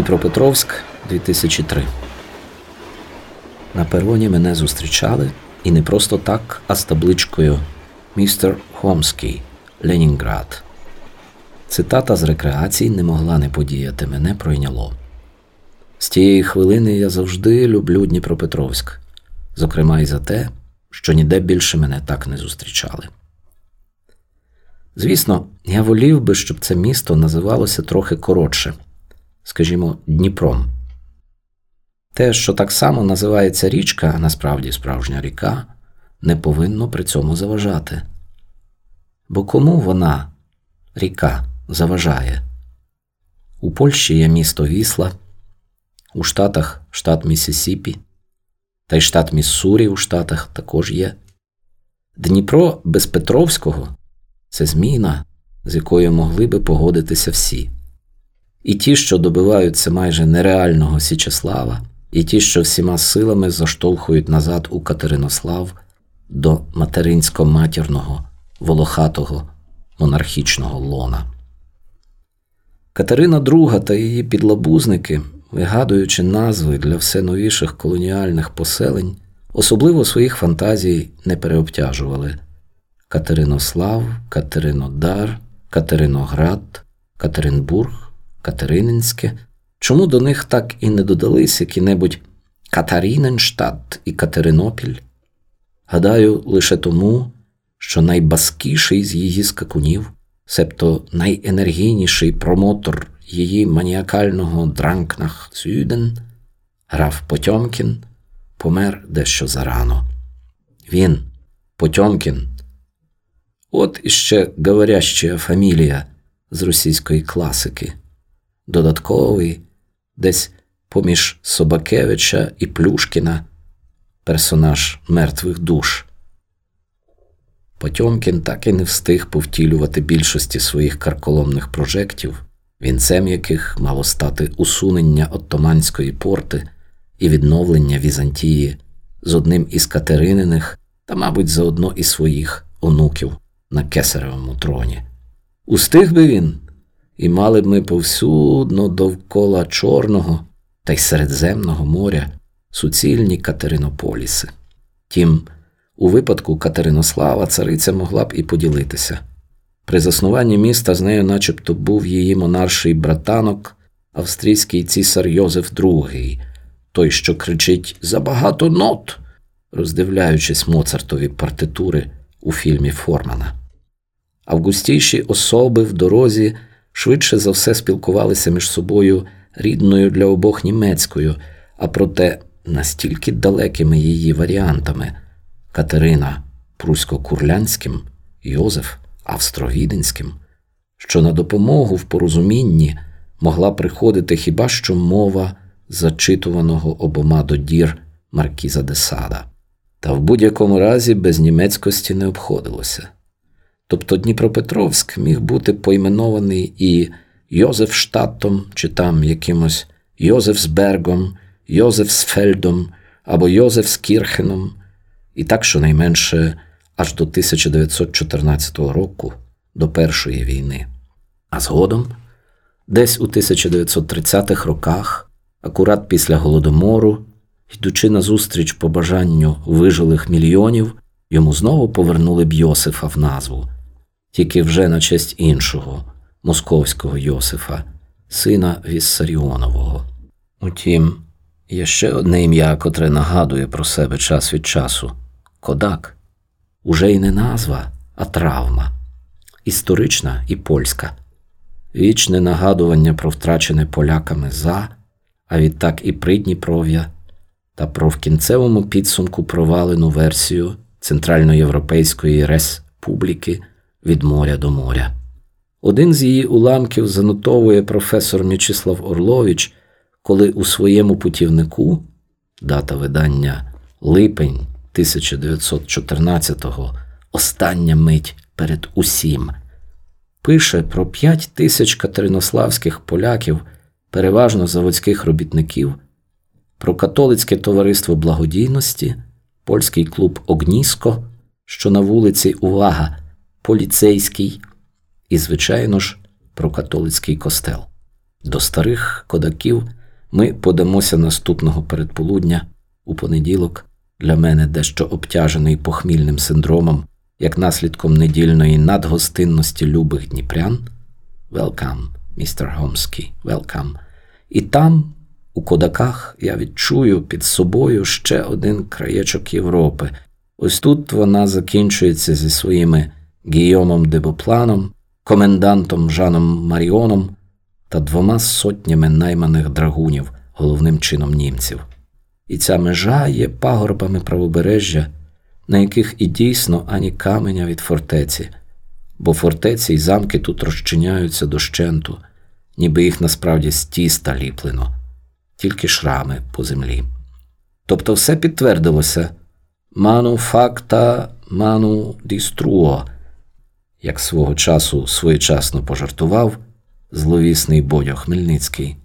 Дніпропетровськ 2003. На пероні мене зустрічали і не просто так, а з табличкою Містер Хомський, Ленінград. Цитата з рекреацій не могла не подіяти, мене пройняло. З тієї хвилини я завжди люблю Дніпропетровськ, зокрема і за те, що ніде більше мене так не зустрічали. Звісно, я волів би, щоб це місто називалося трохи коротше, скажімо, Дніпром. Те, що так само називається річка, насправді справжня ріка, не повинно при цьому заважати. Бо кому вона, ріка, заважає? У Польщі є місто Вісла, у Штатах штат Міссісіпі, та й штат Міссурі у Штатах також є. Дніпро без Петровського це зміна, з якою могли би погодитися всі. І ті, що добиваються майже нереального Січеслава, і ті, що всіма силами заштовхують назад у Катеринослав до материнсько-матірного, волохатого, монархічного лона. Катерина II та її підлабузники, вигадуючи назви для все новіших колоніальних поселень, особливо своїх фантазій не переобтяжували Катеринослав, Катеринодар, Катериноград, Катеринбург, Катерининське. Чому до них так і не додались які-небудь Катаріненштадт і Катеринопіль? Гадаю, лише тому, що найбаскіший з її скакунів, себто найенергійніший промотор її маніакального Дранкнах Сюден, граф Потьомкін, помер дещо зарано. Він, Потьомкін, от іще говоряща фамілія з російської класики, додатковий десь поміж Собакевича і Плюшкіна, персонаж мертвих душ. Потьомкін так і не встиг повтілювати більшості своїх карколомних прожектів, вінцем яких мало стати усунення Оттоманської порти і відновлення Візантії з одним із Катерининих та, мабуть, заодно і своїх онуків на кесаревому троні. Устиг би він, і мали б ми повсюдно довкола Чорного та й Середземного моря суцільні Катеринополіси. Тім, у випадку Катеринослава цариця могла б і поділитися. При заснуванні міста з нею начебто був її монарший братанок, австрійський цісар Йозеф II, той, що кричить Забагато нот, роздивляючись Моцартові партитури у фільмі Формана. Августійші особи в дорозі швидше за все спілкувалися між собою рідною для обох німецькою, а проте настільки далекими її варіантами Катерина Прусько-Курлянським, Йозеф Австро-Віденським, що на допомогу в порозумінні могла приходити хіба що мова зачитуваного обома до дір Маркіза де Сада. Та в будь-якому разі без німецькості не обходилося. Тобто Дніпропетровськ міг бути поіменований і Йозефштатом, чи там якимось Йозефсбергом, Йозефсфельдом або Йозефскірхеном, і так щонайменше аж до 1914 року, до Першої війни. А згодом, десь у 1930-х роках, акурат після Голодомору, йдучи назустріч побажанню вижилих мільйонів, йому знову повернули б Йосифа в назву тільки вже на честь іншого, московського Йосифа, сина Віссаріонового. Утім, є ще одне ім'я, котре нагадує про себе час від часу Кодак. Уже й не назва, а травма, історична і польська, вічне нагадування про втрачене поляками за, а відтак і Придніпров'я, та про в кінцевому підсумку провалену версію Центральноєвропейської Республіки від моря до моря. Один з її уламків занотовує професор М'ячислав Орлович, коли у своєму путівнику дата видання липень 1914-го, остання мить перед усім, пише про п'ять тисяч катеринославських поляків, переважно заводських робітників, про католицьке товариство благодійності, польський клуб Огніско, що на вулиці Увага поліцейський і, звичайно ж, про католицький костел. До старих кодаків ми подамося наступного передполудня у понеділок, для мене дещо обтяжений похмільним синдромом, як наслідком недільної надгостинності любих дніпрян. Welcome, містер Гомський, welcome. І там, у кодаках, я відчую під собою ще один краєчок Європи. Ось тут вона закінчується зі своїми Гійомом Дебопланом, комендантом Жаном Маріоном та двома сотнями найманих драгунів, головним чином німців. І ця межа є пагорбами правобережжя, на яких і дійсно ані каменя від фортеці, бо фортеці й замки тут розчиняються дощенту, ніби їх насправді з тіста ліплено, тільки шрами по землі. Тобто все підтвердилося ману факта ману діструо, як свого часу своєчасно пожартував зловісний Бодьо Хмельницький,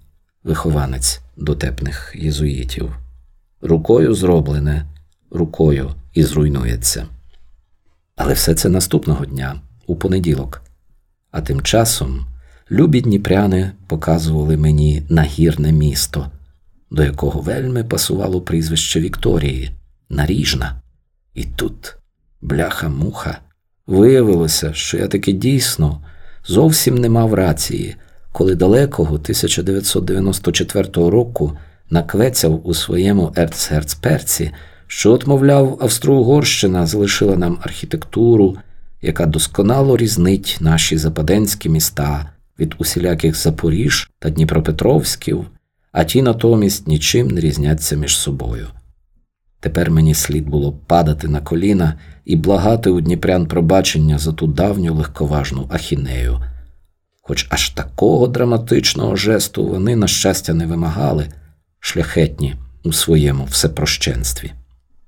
вихованець дотепних єзуїтів. Рукою зроблене, рукою і зруйнується. Але все це наступного дня, у понеділок. А тим часом любі дніпряни показували мені нагірне місто, до якого вельми пасувало прізвище Вікторії Наріжна. І тут, бляха-муха, виявилося, що я таки дійсно зовсім не мав рації, коли далекого 1994 року наквецяв у своєму ерцгерцперці, що, от, мовляв, Австро-Угорщина залишила нам архітектуру, яка досконало різнить наші западенські міста від усіляких Запоріж та Дніпропетровськів, а ті натомість нічим не різняться між собою. Тепер мені слід було падати на коліна і благати у Дніпрян пробачення за ту давню легковажну ахінею. Хоч аж такого драматичного жесту вони, на щастя, не вимагали, шляхетні у своєму всепрощенстві.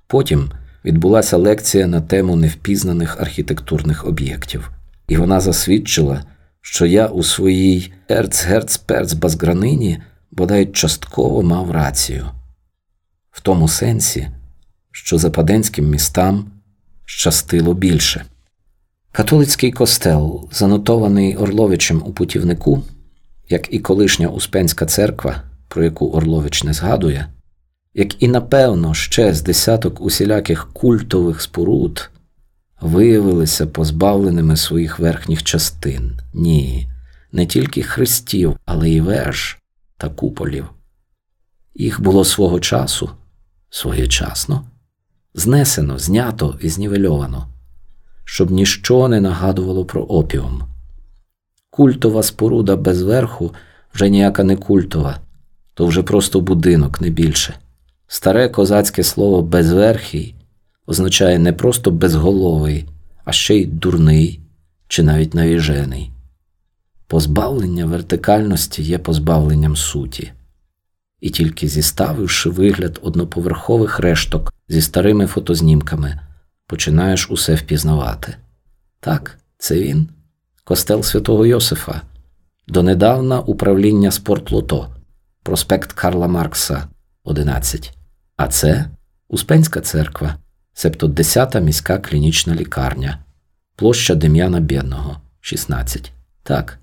Потім відбулася лекція на тему невпізнаних архітектурних об'єктів, і вона засвідчила, що я у своїй ерцгерцперцбазгранині бодай частково мав рацію, в тому сенсі, що западенським містам щастило більше. Католицький костел, занотований Орловичем у путівнику, як і колишня Успенська церква, про яку Орлович не згадує, як і, напевно, ще з десяток усіляких культових споруд, виявилися позбавленими своїх верхніх частин, ні, не тільки хрестів, але й веж та куполів. Їх було свого часу, своєчасно, знесено, знято і знівельовано щоб ніщо не нагадувало про опіум. Культова споруда без верху вже ніяка не культова, то вже просто будинок, не більше. Старе козацьке слово безверхий означає не просто безголовий, а ще й дурний чи навіть навіжений. Позбавлення вертикальності є позбавленням суті, і тільки зіставивши вигляд одноповерхових решток зі старими фотознімками починаєш усе впізнавати. Так, це він, костел святого Йосифа, донедавна управління спортлото, проспект Карла Маркса, 11. А це Успенська церква, себто 10-та міська клінічна лікарня, площа Дем'яна Бєдного, 16. Так,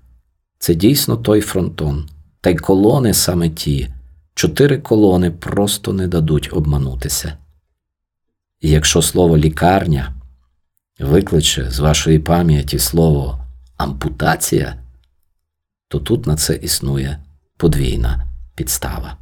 це дійсно той фронтон, та й колони саме ті. Чотири колони просто не дадуть обманутися. І якщо слово лікарня викличе з вашої пам'яті слово ампутація, то тут на це існує подвійна підстава.